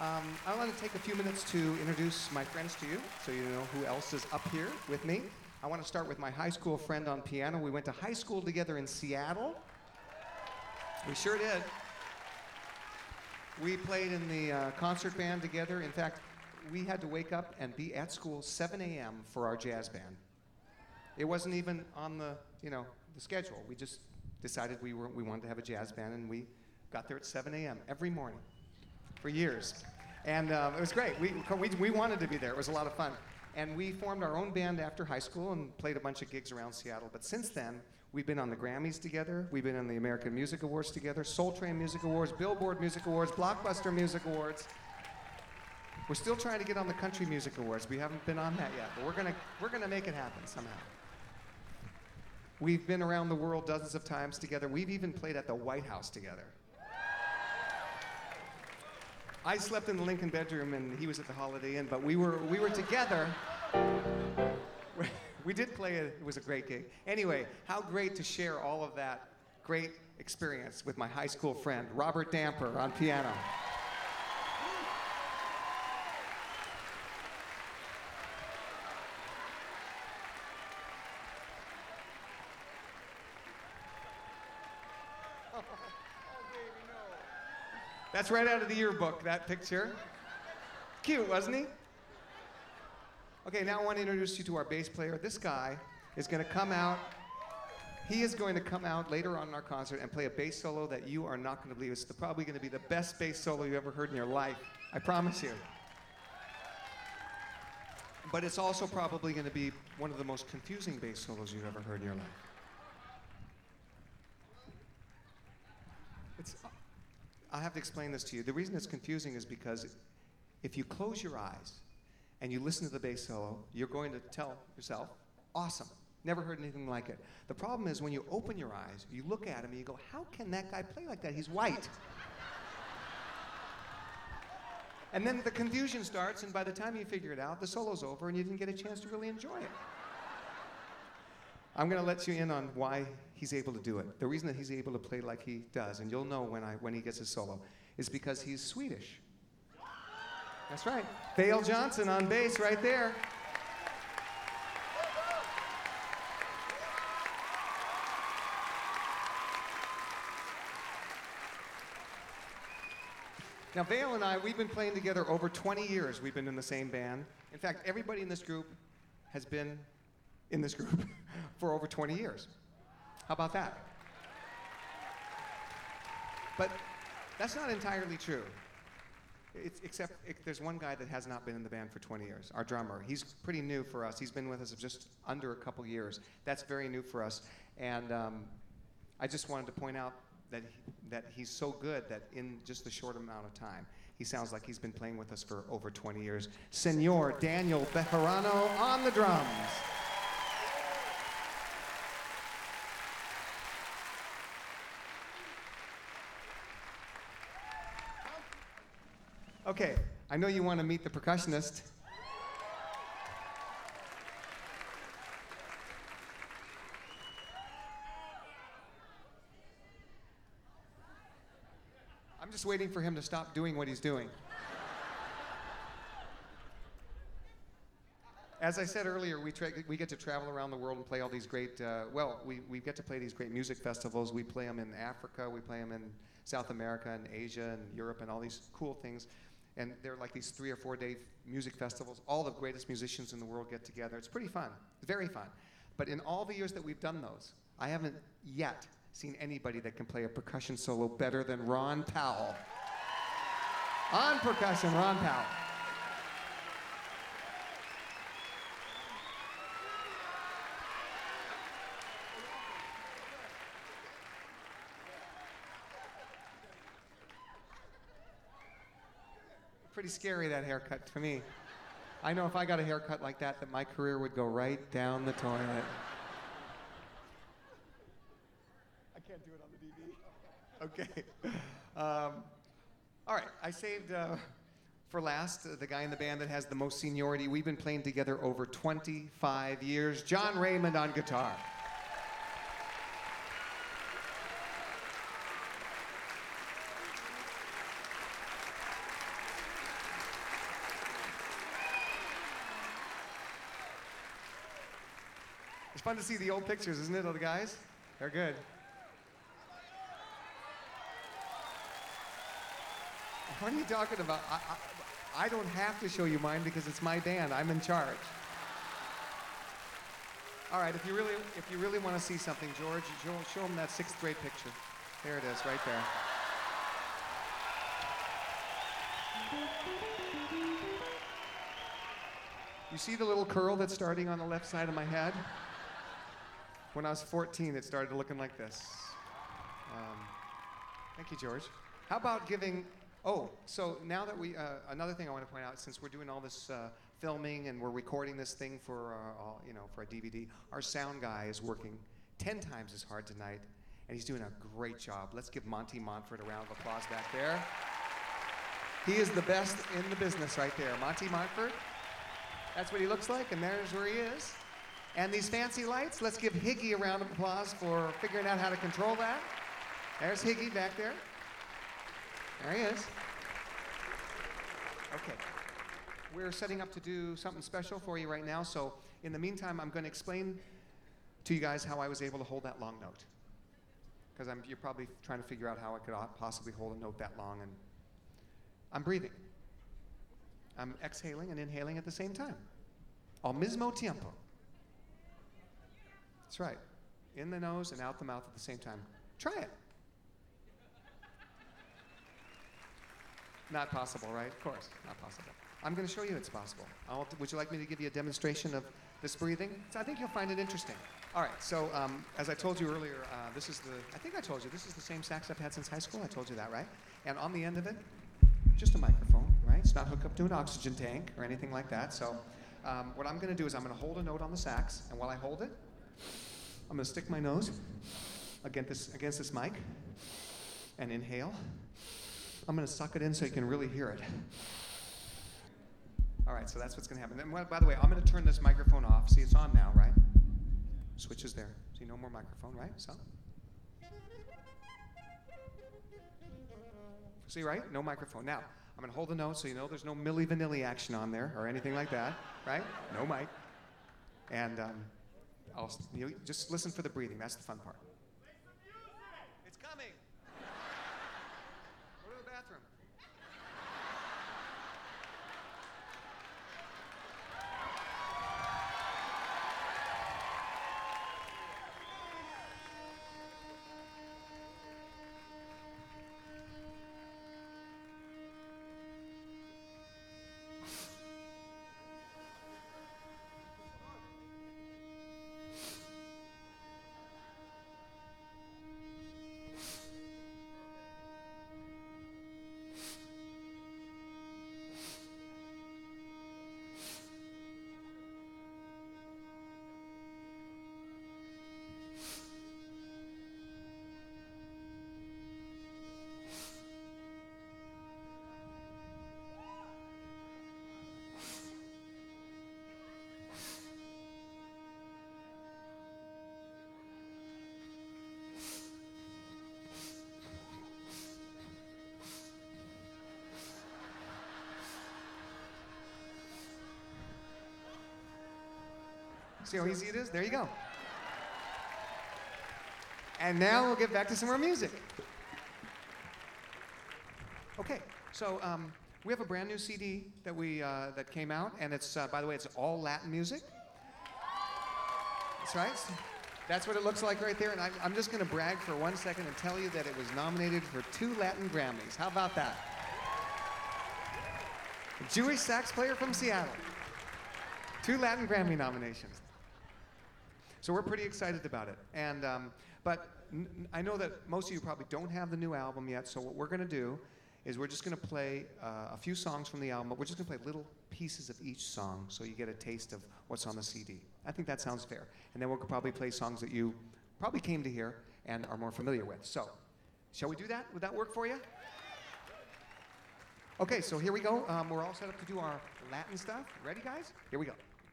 Um, I want to take a few minutes to introduce my friends to you so you know who else is up here with me. I want to start with my high school friend on piano. We went to high school together in Seattle. We sure did. We played in the uh, concert band together. In fact, we had to wake up and be at school 7 a.m. for our jazz band. It wasn't even on the, you know, the schedule. We just decided we, were, we wanted to have a jazz band, and we got there at 7 a.m. every morning for years. And um, it was great. We, we, we wanted to be there. It was a lot of fun. And we formed our own band after high school and played a bunch of gigs around Seattle. But since then, we've been on the Grammys together. We've been on the American Music Awards together, Soul Train Music Awards, Billboard Music Awards, Blockbuster Music Awards. We're still trying to get on the Country Music Awards. We haven't been on that yet, but we're gonna we're gonna make it happen somehow. We've been around the world dozens of times together. We've even played at the White House together. I slept in the Lincoln bedroom and he was at the Holiday Inn, but we were we were together. We did play it. It was a great gig. Anyway, how great to share all of that great experience with my high school friend Robert Damper on piano. That's right out of the yearbook, that picture. Cute, wasn't he? Okay, now I want to introduce you to our bass player. This guy is going to come out. He is going to come out later on in our concert and play a bass solo that you are not going to believe. It's probably going to be the best bass solo you ever heard in your life. I promise you. But it's also probably going to be one of the most confusing bass solos you've ever heard in your life. It's, I have to explain this to you. The reason it's confusing is because if you close your eyes and you listen to the bass solo, you're going to tell yourself, awesome. Never heard anything like it. The problem is when you open your eyes, you look at him and you go, how can that guy play like that? He's white. and then the confusion starts, and by the time you figure it out, the solo's over and you didn't get a chance to really enjoy it. I'm going to let you in on why he's able to do it. The reason that he's able to play like he does, and you'll know when, I, when he gets his solo, is because he's Swedish. That's right. Vail Johnson on bass right there. Now, Vail and I, we've been playing together over 20 years. We've been in the same band. In fact, everybody in this group has been in this group for over 20 years. How about that? But that's not entirely true. It's, except it, there's one guy that has not been in the band for 20 years, our drummer. He's pretty new for us. He's been with us just under a couple years. That's very new for us. And um, I just wanted to point out that, he, that he's so good that in just a short amount of time, he sounds like he's been playing with us for over 20 years. Senor Daniel Bejarano on the drums. Okay, I know you want to meet the percussionist. I'm just waiting for him to stop doing what he's doing. As I said earlier, we, tra- we get to travel around the world and play all these great, uh, well, we, we get to play these great music festivals. We play them in Africa, we play them in South America and Asia and Europe and all these cool things. And they're like these three or four day music festivals. All the greatest musicians in the world get together. It's pretty fun, very fun. But in all the years that we've done those, I haven't yet seen anybody that can play a percussion solo better than Ron Powell. On percussion, Ron Powell. Pretty scary, that haircut to me. I know if I got a haircut like that, that my career would go right down the toilet. I can't do it on the DVD. Okay. Um, all right, I saved uh, for last uh, the guy in the band that has the most seniority. We've been playing together over 25 years. John Raymond on guitar. It's fun to see the old pictures, isn't it, of the guys? They're good. What are you talking about? I, I, I don't have to show you mine because it's my band. I'm in charge. All right, if you really, if you really want to see something, George, show, show them that sixth grade picture. There it is, right there. You see the little curl that's starting on the left side of my head? When I was 14, it started looking like this. Um, thank you, George. How about giving? Oh, so now that we, uh, another thing I want to point out, since we're doing all this uh, filming and we're recording this thing for, uh, all, you know, for a DVD, our sound guy is working 10 times as hard tonight, and he's doing a great job. Let's give Monty Montfort a round of applause back there. He is the best in the business right there. Monty Montfort. That's what he looks like, and there's where he is. And these fancy lights, let's give Higgy a round of applause for figuring out how to control that. There's Higgy back there. There he is. Okay. We're setting up to do something special for you right now, so in the meantime, I'm going to explain to you guys how I was able to hold that long note. Because you're probably trying to figure out how I could possibly hold a note that long, and I'm breathing. I'm exhaling and inhaling at the same time. Al mismo tiempo. That's right. In the nose and out the mouth at the same time. Try it. Not possible, right? Of course, not possible. I'm going to show you it's possible. Would you like me to give you a demonstration of this breathing? So I think you'll find it interesting. All right, so um, as I told you earlier, uh, this is the, I think I told you, this is the same sax I've had since high school. I told you that, right? And on the end of it, just a microphone, right? It's not hooked up to an oxygen tank or anything like that. So um, what I'm going to do is I'm going to hold a note on the sax, and while I hold it, I'm going to stick my nose against this, against this mic and inhale. I'm going to suck it in so you can really hear it. All right, so that's what's going to happen. And by the way, I'm going to turn this microphone off. See, it's on now, right? Switch is there. See, no more microphone, right? So. See, right? No microphone. Now, I'm going to hold the note so you know there's no Milli Vanilli action on there or anything like that, right? No mic. And um, I'll, you just listen for the breathing. That's the fun part. It's coming. Go to the bathroom. See how easy it is? There you go. And now we'll get back to some more music. Okay, so um, we have a brand new CD that we uh, that came out, and it's uh, by the way, it's all Latin music. That's right. That's what it looks like right there. And I, I'm just going to brag for one second and tell you that it was nominated for two Latin Grammys. How about that? A Jewish sax player from Seattle. Two Latin Grammy nominations. So we're pretty excited about it. And um, but n- I know that most of you probably don't have the new album yet. So what we're going to do is we're just going to play uh, a few songs from the album. But we're just going to play little pieces of each song, so you get a taste of what's on the CD. I think that sounds fair. And then we'll probably play songs that you probably came to hear and are more familiar with. So, shall we do that? Would that work for you? Okay, so here we go. Um, we're all set up to do our Latin stuff. Ready, guys? Here we go.